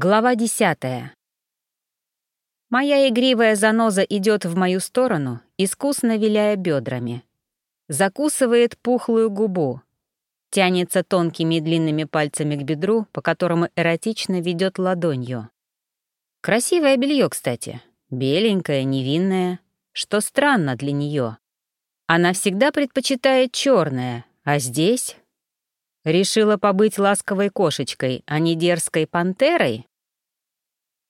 Глава десятая. Моя игривая заноза идет в мою сторону, искусно виляя бедрами. Закусывает пухлую губу. Тянется тонкими длинными пальцами к бедру, по которому эротично ведет ладонью. Красивое белье, кстати. Беленькое, невинное. Что странно для нее. Она всегда предпочитает черное, а здесь Решила побыть ласковой кошечкой, а не дерзкой пантерой?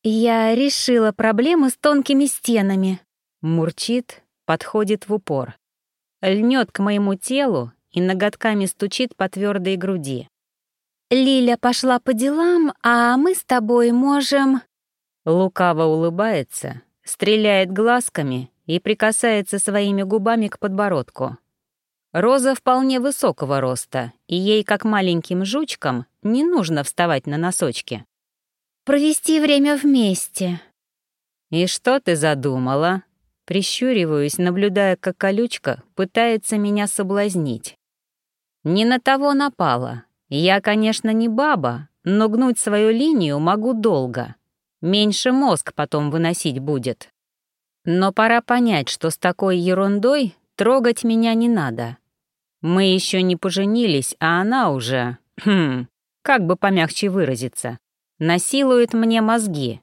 «Я решила проблему с тонкими стенами», — мурчит, подходит в упор. Льнет к моему телу и ноготками стучит по твердой груди. «Лиля пошла по делам, а мы с тобой можем...» Лукаво улыбается, стреляет глазками и прикасается своими губами к подбородку. Роза вполне высокого роста, и ей, как маленьким жучкам, не нужно вставать на носочки. «Провести время вместе». «И что ты задумала?» Прищуриваюсь, наблюдая, как колючка пытается меня соблазнить. Не на того напала. Я, конечно, не баба, но гнуть свою линию могу долго. Меньше мозг потом выносить будет. Но пора понять, что с такой ерундой трогать меня не надо. Мы еще не поженились, а она уже, хм, как бы помягче выразиться, насилует мне мозги.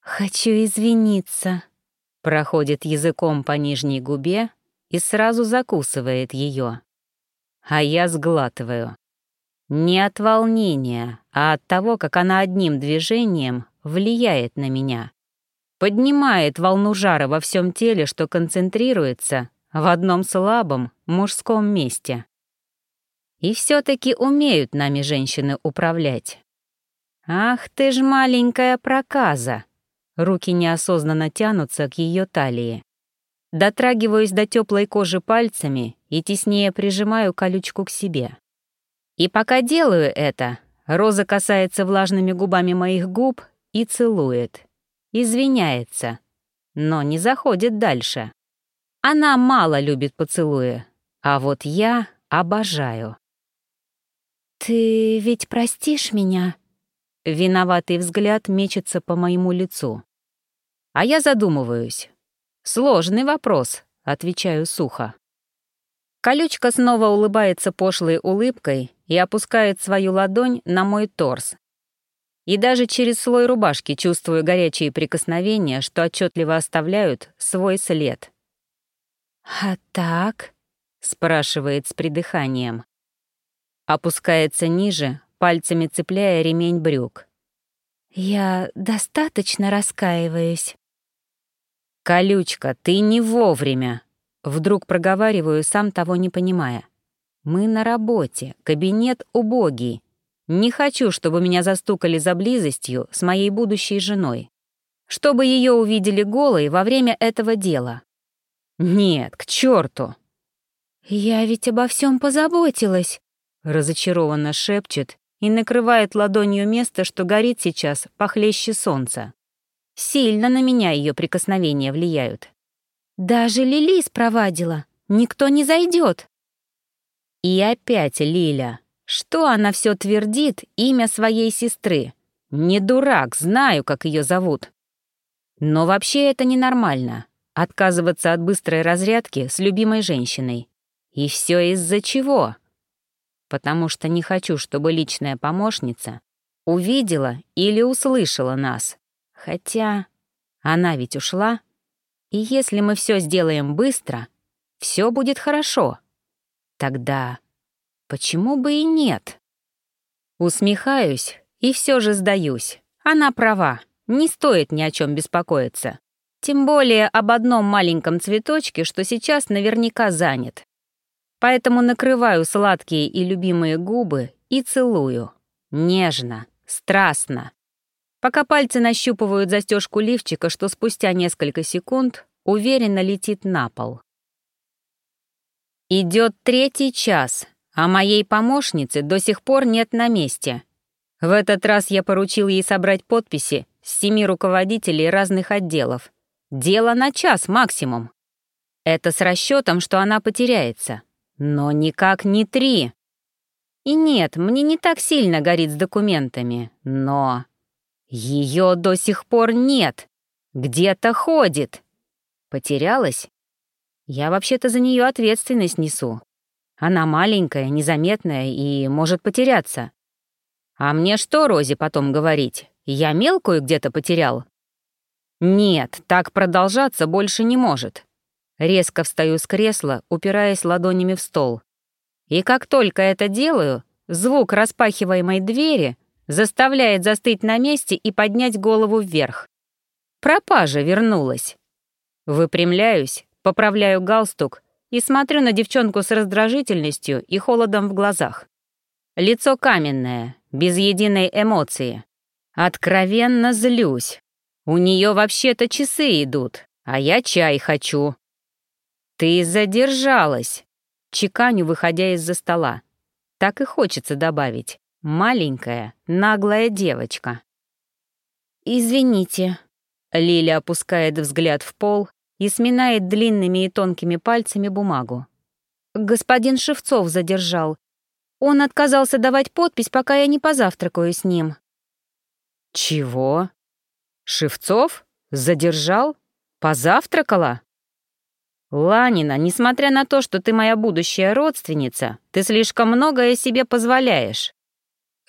«Хочу извиниться», — проходит языком по нижней губе и сразу закусывает ее. А я сглатываю. Не от волнения, а от того, как она одним движением влияет на меня. Поднимает волну жара во всем теле, что концентрируется в одном слабом мужском месте. И все-таки умеют нами женщины управлять. Ах ты ж маленькая проказа! Руки неосознанно тянутся к ее талии. Дотрагиваюсь до теплой кожи пальцами и теснее прижимаю колючку к себе. И пока делаю это, Роза касается влажными губами моих губ и целует. Извиняется, но не заходит дальше. Она мало любит поцелуи, а вот я обожаю. «Ты ведь простишь меня?» Виноватый взгляд мечется по моему лицу. А я задумываюсь. «Сложный вопрос», — отвечаю сухо. Колючка снова улыбается пошлой улыбкой и опускает свою ладонь на мой торс. И даже через слой рубашки чувствую горячие прикосновения, что отчетливо оставляют свой след. «А так?» — спрашивает с придыханием. Опускается ниже, пальцами цепляя ремень брюк. «Я достаточно раскаиваюсь». «Колючка, ты не вовремя!» Вдруг проговариваю, сам того не понимая. «Мы на работе, кабинет убогий. Не хочу, чтобы меня застукали за близостью с моей будущей женой. Чтобы ее увидели голой во время этого дела. «Нет, к черту!» «Я ведь обо всем позаботилась», — разочарованно шепчет и накрывает ладонью место, что горит сейчас похлеще солнца. Сильно на меня ее прикосновения влияют. «Даже Лили спровадила. Никто не зайдет. И опять Лиля. Что она все твердит имя своей сестры? Не дурак, знаю, как ее зовут. Но вообще это ненормально. Отказываться от быстрой разрядки с любимой женщиной. И все из-за чего? Потому что не хочу, чтобы личная помощница увидела или услышала нас. Хотя она ведь ушла. И если мы все сделаем быстро, все будет хорошо. Тогда почему бы и нет? Усмехаюсь и все же сдаюсь. Она права, не стоит ни о чем беспокоиться. Тем более об одном маленьком цветочке, что сейчас наверняка занят. Поэтому накрываю сладкие и любимые губы и целую. Нежно, страстно. Пока пальцы нащупывают застежку лифчика, что спустя несколько секунд уверенно летит на пол. Идет третий час, а моей помощницы до сих пор нет на месте. В этот раз я поручил ей собрать подписи с семи руководителей разных отделов, Дело на час максимум. Это с расчетом, что она потеряется. Но никак не три. И нет, мне не так сильно горит с документами, но... Ее до сих пор нет. Где-то ходит. Потерялась? Я вообще-то за нее ответственность несу. Она маленькая, незаметная и может потеряться. А мне что, Розе, потом говорить? Я мелкую где-то потерял? Нет, так продолжаться больше не может. Резко встаю с кресла, упираясь ладонями в стол. И как только это делаю, звук распахиваемой двери заставляет застыть на месте и поднять голову вверх. Пропажа вернулась. Выпрямляюсь, поправляю галстук и смотрю на девчонку с раздражительностью и холодом в глазах. Лицо каменное, без единой эмоции. Откровенно злюсь. У нее вообще-то часы идут, а я чай хочу. Ты задержалась. Чеканю, выходя из-за стола. Так и хочется добавить. Маленькая, наглая девочка. «Извините». Лиля опускает взгляд в пол и сминает длинными и тонкими пальцами бумагу. «Господин Шевцов задержал. Он отказался давать подпись, пока я не позавтракаю с ним». «Чего? Шевцов? Задержал? Позавтракала?» «Ланина, несмотря на то, что ты моя будущая родственница, ты слишком многое себе позволяешь».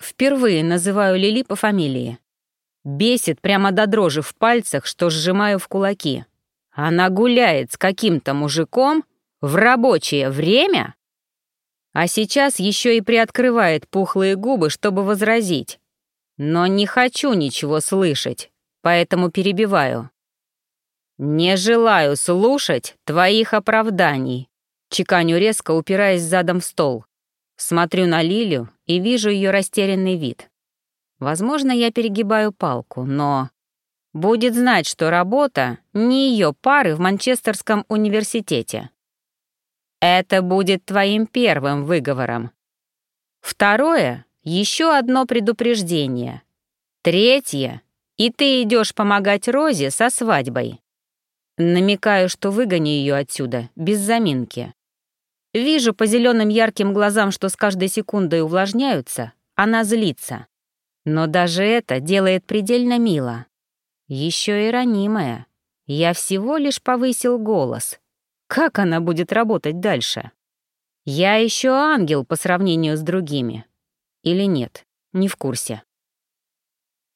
Впервые называю Лили по фамилии. Бесит прямо до дрожи в пальцах, что сжимаю в кулаки. Она гуляет с каким-то мужиком в рабочее время? А сейчас еще и приоткрывает пухлые губы, чтобы возразить. Но не хочу ничего слышать, поэтому перебиваю. «Не желаю слушать твоих оправданий», — чеканю резко, упираясь задом в стол. Смотрю на Лилю и вижу ее растерянный вид. Возможно, я перегибаю палку, но будет знать, что работа не ее пары в Манчестерском университете. Это будет твоим первым выговором. Второе — еще одно предупреждение. Третье — и ты идешь помогать Розе со свадьбой. Намекаю, что выгоню ее отсюда, без заминки. Вижу по зеленым ярким глазам, что с каждой секундой увлажняются, она злится. Но даже это делает предельно мило. Еще и ранимая. Я всего лишь повысил голос. Как она будет работать дальше? Я еще ангел по сравнению с другими. Или нет, не в курсе.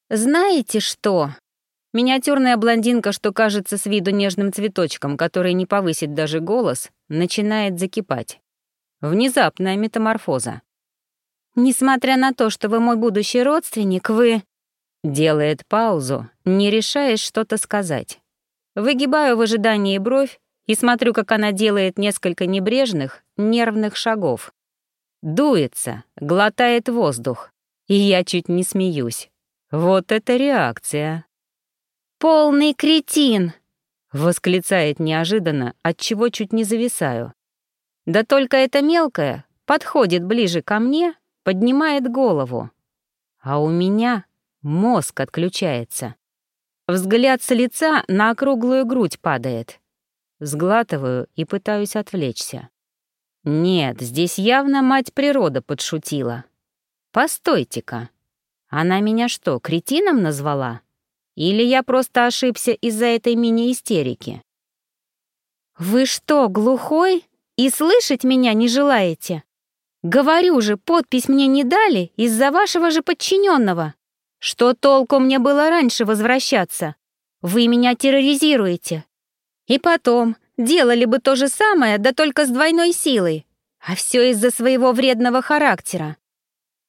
«Знаете что?» Миниатюрная блондинка, что кажется с виду нежным цветочком, который не повысит даже голос, начинает закипать. Внезапная метаморфоза. «Несмотря на то, что вы мой будущий родственник, вы...» Делает паузу, не решаясь что-то сказать. Выгибаю в ожидании бровь и смотрю, как она делает несколько небрежных, нервных шагов. Дуется, глотает воздух, и я чуть не смеюсь. Вот это реакция. «Полный кретин!» — восклицает неожиданно, от чего чуть не зависаю. Да только эта мелкая подходит ближе ко мне, поднимает голову. А у меня Мозг отключается. Взгляд с лица на округлую грудь падает. Сглатываю и пытаюсь отвлечься. Нет, здесь явно мать природа подшутила. Постойте-ка. Она меня что, кретином назвала? Или я просто ошибся из-за этой мини-истерики? «Вы что, глухой? И слышать меня не желаете? Говорю же, подпись мне не дали из-за вашего же подчиненного. Что толку мне было раньше возвращаться? Вы меня терроризируете. И потом, делали бы то же самое, да только с двойной силой. А все из-за своего вредного характера.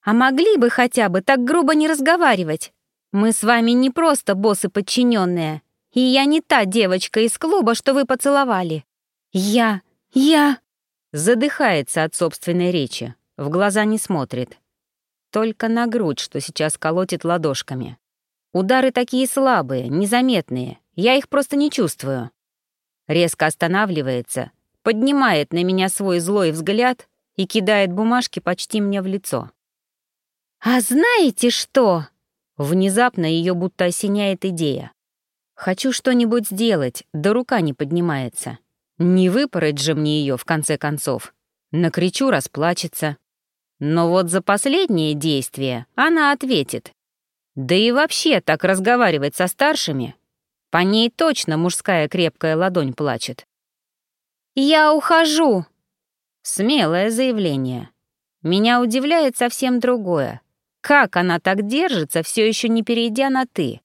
А могли бы хотя бы так грубо не разговаривать? Мы с вами не просто боссы подчиненные. И я не та девочка из клуба, что вы поцеловали. Я... я...» Задыхается от собственной речи, в глаза не смотрит. Только на грудь, что сейчас колотит ладошками. Удары такие слабые, незаметные. Я их просто не чувствую. Резко останавливается, поднимает на меня свой злой взгляд и кидает бумажки почти мне в лицо. «А знаете что?» Внезапно ее будто осеняет идея. Хочу что-нибудь сделать, да рука не поднимается. Не выпороть же мне ее в конце концов. Накричу, расплачется. Но вот за последнее действие она ответит. Да и вообще так разговаривать со старшими. По ней точно мужская крепкая ладонь плачет. «Я ухожу!» Смелое заявление. Меня удивляет совсем другое. Как она так держится, все еще не перейдя на «ты»?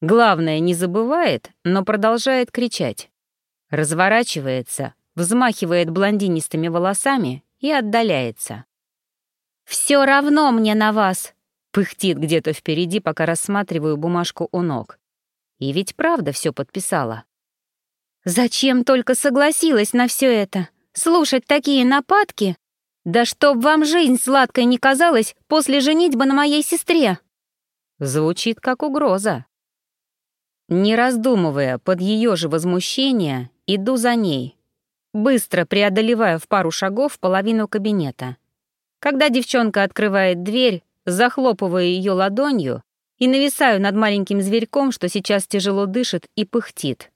Главное, не забывает, но продолжает кричать. Разворачивается, взмахивает блондинистыми волосами и отдаляется. «Все равно мне на вас!» Пыхтит где-то впереди, пока рассматриваю бумажку у ног. И ведь правда все подписала. «Зачем только согласилась на все это? Слушать такие нападки? Да чтоб вам жизнь сладкой не казалась после женитьбы на моей сестре!» Звучит как угроза. Не раздумывая, под ее же возмущение, иду за ней. Быстро преодолеваю в пару шагов половину кабинета. Когда девчонка открывает дверь, захлопываю ее ладонью и нависаю над маленьким зверьком, что сейчас тяжело дышит и пыхтит.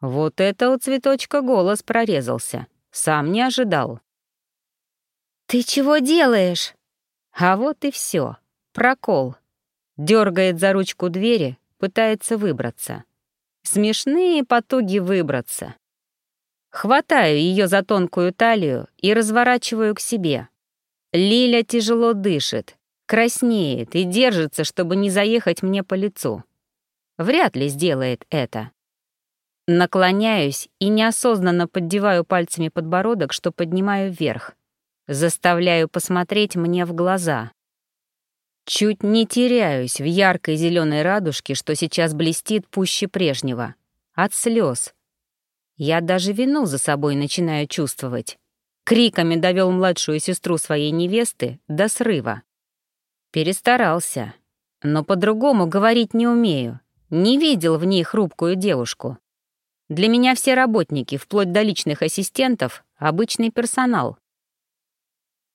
Вот это у цветочка голос прорезался. Сам не ожидал. «Ты чего делаешь?» А вот и все. Прокол. Дергает за ручку двери, пытается выбраться. Смешные потуги выбраться. Хватаю ее за тонкую талию и разворачиваю к себе. Лиля тяжело дышит, краснеет и держится, чтобы не заехать мне по лицу. Вряд ли сделает это. Наклоняюсь и неосознанно поддеваю пальцами подбородок, что поднимаю вверх. Заставляю посмотреть мне в глаза. Чуть не теряюсь в яркой зеленой радужке, что сейчас блестит пуще прежнего. От слез. Я даже вину за собой начинаю чувствовать. Криками довел младшую сестру своей невесты до срыва. Перестарался. Но по-другому говорить не умею. Не видел в ней хрупкую девушку. Для меня все работники, вплоть до личных ассистентов, обычный персонал.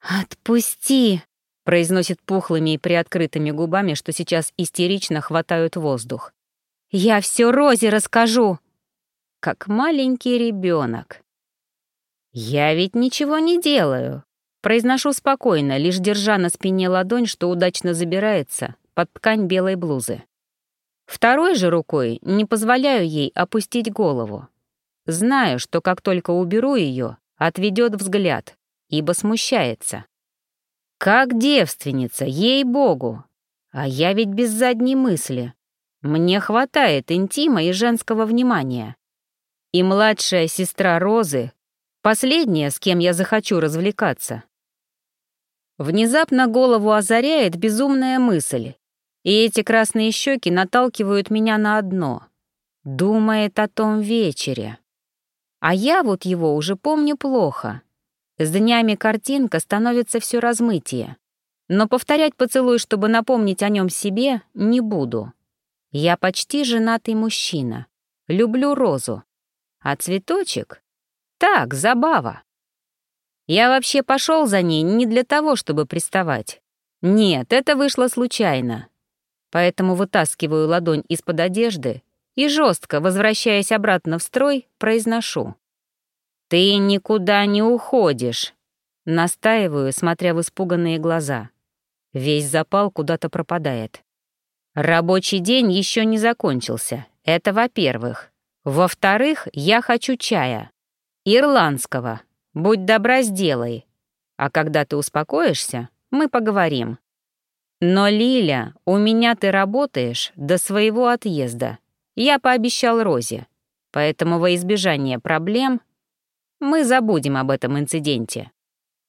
«Отпусти!» — произносит пухлыми и приоткрытыми губами, что сейчас истерично хватают воздух. «Я все Розе расскажу!» Как маленький ребенок. «Я ведь ничего не делаю», — произношу спокойно, лишь держа на спине ладонь, что удачно забирается под ткань белой блузы. Второй же рукой не позволяю ей опустить голову. Знаю, что как только уберу ее, отведет взгляд, ибо смущается. Как девственница, ей-богу! А я ведь без задней мысли. Мне хватает интима и женского внимания. И младшая сестра Розы — последняя, с кем я захочу развлекаться. Внезапно голову озаряет безумная мысль, и эти красные щеки наталкивают меня на одно. Думает о том вечере. А я вот его уже помню плохо. С днями картинка становится все размытие. Но повторять поцелуй, чтобы напомнить о нем себе, не буду. Я почти женатый мужчина. Люблю розу. А цветочек? Так, забава. Я вообще пошел за ней не для того, чтобы приставать. Нет, это вышло случайно поэтому вытаскиваю ладонь из-под одежды и жестко, возвращаясь обратно в строй, произношу. «Ты никуда не уходишь», — настаиваю, смотря в испуганные глаза. Весь запал куда-то пропадает. Рабочий день еще не закончился, это во-первых. Во-вторых, я хочу чая. Ирландского. Будь добра, сделай. А когда ты успокоишься, мы поговорим. Но, Лиля, у меня ты работаешь до своего отъезда. Я пообещал Розе. Поэтому во избежание проблем мы забудем об этом инциденте.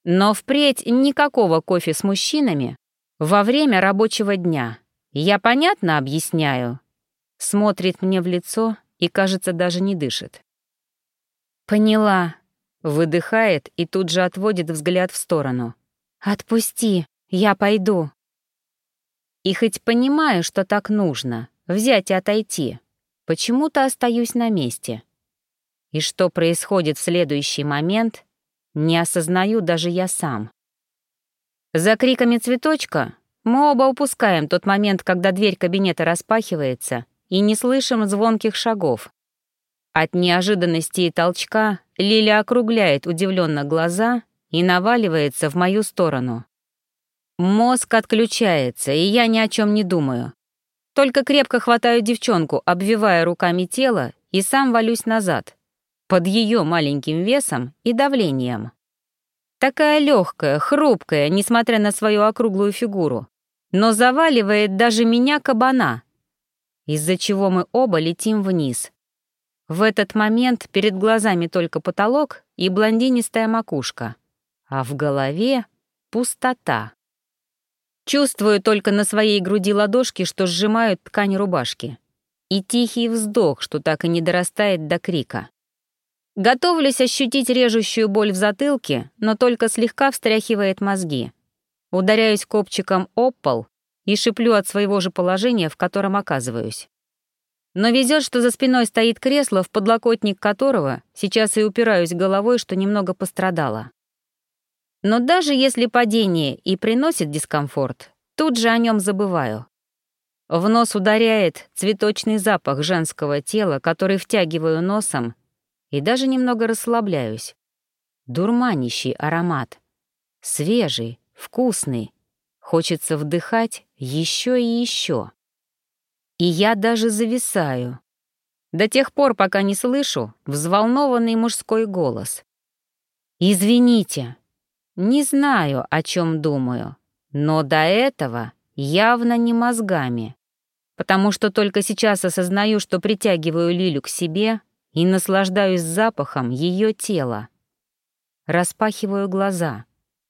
Но впредь никакого кофе с мужчинами во время рабочего дня. Я понятно объясняю? Смотрит мне в лицо и, кажется, даже не дышит. Поняла. Выдыхает и тут же отводит взгляд в сторону. Отпусти, я пойду. И хоть понимаю, что так нужно, взять и отойти, почему-то остаюсь на месте. И что происходит в следующий момент, не осознаю даже я сам. За криками цветочка мы оба упускаем тот момент, когда дверь кабинета распахивается, и не слышим звонких шагов. От неожиданности и толчка Лиля округляет удивленно глаза и наваливается в мою сторону. Мозг отключается, и я ни о чем не думаю. Только крепко хватаю девчонку, обвивая руками тело, и сам валюсь назад, под ее маленьким весом и давлением. Такая легкая, хрупкая, несмотря на свою округлую фигуру, но заваливает даже меня кабана, из-за чего мы оба летим вниз. В этот момент перед глазами только потолок и блондинистая макушка, а в голове — пустота. Чувствую только на своей груди ладошки, что сжимают ткань рубашки, и тихий вздох, что так и не дорастает до крика. Готовлюсь ощутить режущую боль в затылке, но только слегка встряхивает мозги. Ударяюсь копчиком об пол и шиплю от своего же положения, в котором оказываюсь. Но везет, что за спиной стоит кресло, в подлокотник которого сейчас и упираюсь головой, что немного пострадала. Но даже если падение и приносит дискомфорт, тут же о нем забываю. В нос ударяет цветочный запах женского тела, который втягиваю носом, и даже немного расслабляюсь. Дурманящий аромат. Свежий, вкусный. Хочется вдыхать еще и еще. И я даже зависаю. До тех пор, пока не слышу взволнованный мужской голос. «Извините, не знаю, о чем думаю, но до этого явно не мозгами, потому что только сейчас осознаю, что притягиваю Лилю к себе и наслаждаюсь запахом ее тела. Распахиваю глаза,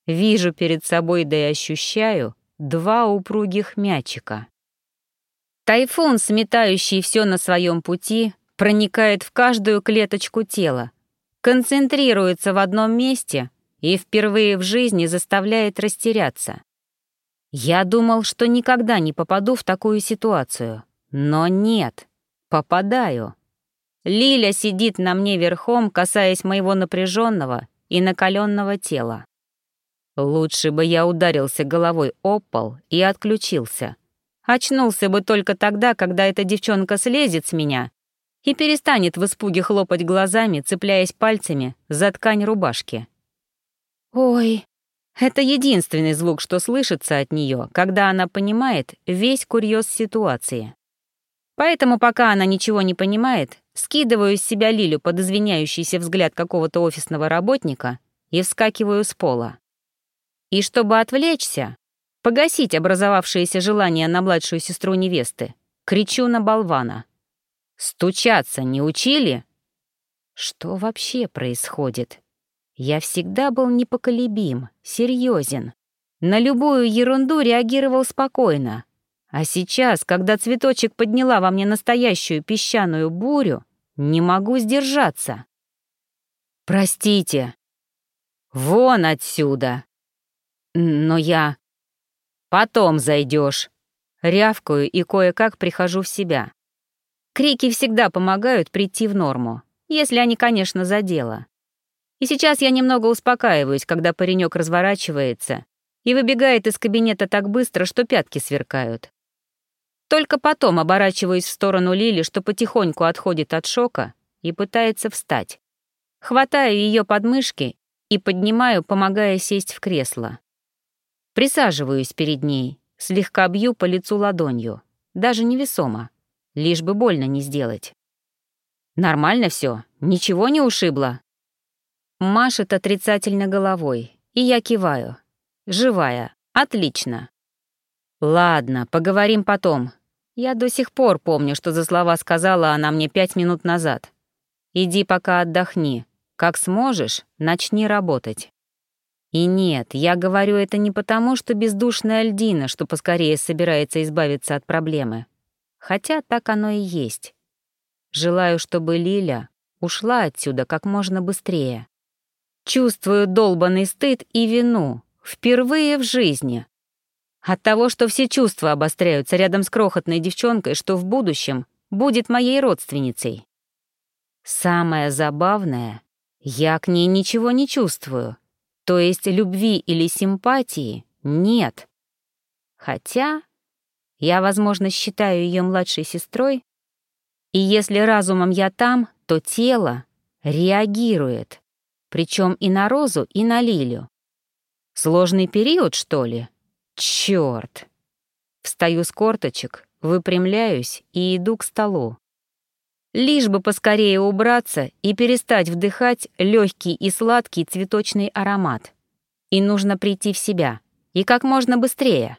вижу перед собой, да и ощущаю два упругих мячика. Тайфун, сметающий все на своем пути, проникает в каждую клеточку тела, концентрируется в одном месте и впервые в жизни заставляет растеряться. Я думал, что никогда не попаду в такую ситуацию, но нет, попадаю. Лиля сидит на мне верхом, касаясь моего напряженного и накаленного тела. Лучше бы я ударился головой об пол и отключился — Очнулся бы только тогда, когда эта девчонка слезет с меня и перестанет в испуге хлопать глазами, цепляясь пальцами за ткань рубашки. «Ой!» Это единственный звук, что слышится от нее, когда она понимает весь курьез ситуации. Поэтому, пока она ничего не понимает, скидываю из себя Лилю под извиняющийся взгляд какого-то офисного работника и вскакиваю с пола. И чтобы отвлечься, погасить образовавшееся желание на младшую сестру невесты. Кричу на болвана. «Стучаться не учили?» Что вообще происходит? Я всегда был непоколебим, серьезен. На любую ерунду реагировал спокойно. А сейчас, когда цветочек подняла во мне настоящую песчаную бурю, не могу сдержаться. «Простите». «Вон отсюда!» «Но я...» Потом зайдешь. Рявкаю и кое-как прихожу в себя. Крики всегда помогают прийти в норму, если они, конечно, за дело. И сейчас я немного успокаиваюсь, когда паренек разворачивается и выбегает из кабинета так быстро, что пятки сверкают. Только потом оборачиваюсь в сторону Лили, что потихоньку отходит от шока и пытается встать. Хватаю ее подмышки и поднимаю, помогая сесть в кресло. Присаживаюсь перед ней, слегка бью по лицу ладонью, даже невесомо, лишь бы больно не сделать. Нормально все, ничего не ушибло. Машет отрицательно головой, и я киваю. Живая, отлично. Ладно, поговорим потом. Я до сих пор помню, что за слова сказала она мне пять минут назад. Иди пока отдохни. Как сможешь, начни работать. И нет, я говорю это не потому, что бездушная льдина, что поскорее собирается избавиться от проблемы. Хотя так оно и есть. Желаю, чтобы Лиля ушла отсюда как можно быстрее. Чувствую долбанный стыд и вину. Впервые в жизни. От того, что все чувства обостряются рядом с крохотной девчонкой, что в будущем будет моей родственницей. Самое забавное, я к ней ничего не чувствую. То есть любви или симпатии нет. Хотя я, возможно, считаю ее младшей сестрой, и если разумом я там, то тело реагирует, причем и на Розу, и на Лилю. Сложный период, что ли? Черт! Встаю с корточек выпрямляюсь и иду к столу. Лишь бы поскорее убраться и перестать вдыхать легкий и сладкий цветочный аромат. И нужно прийти в себя. И как можно быстрее.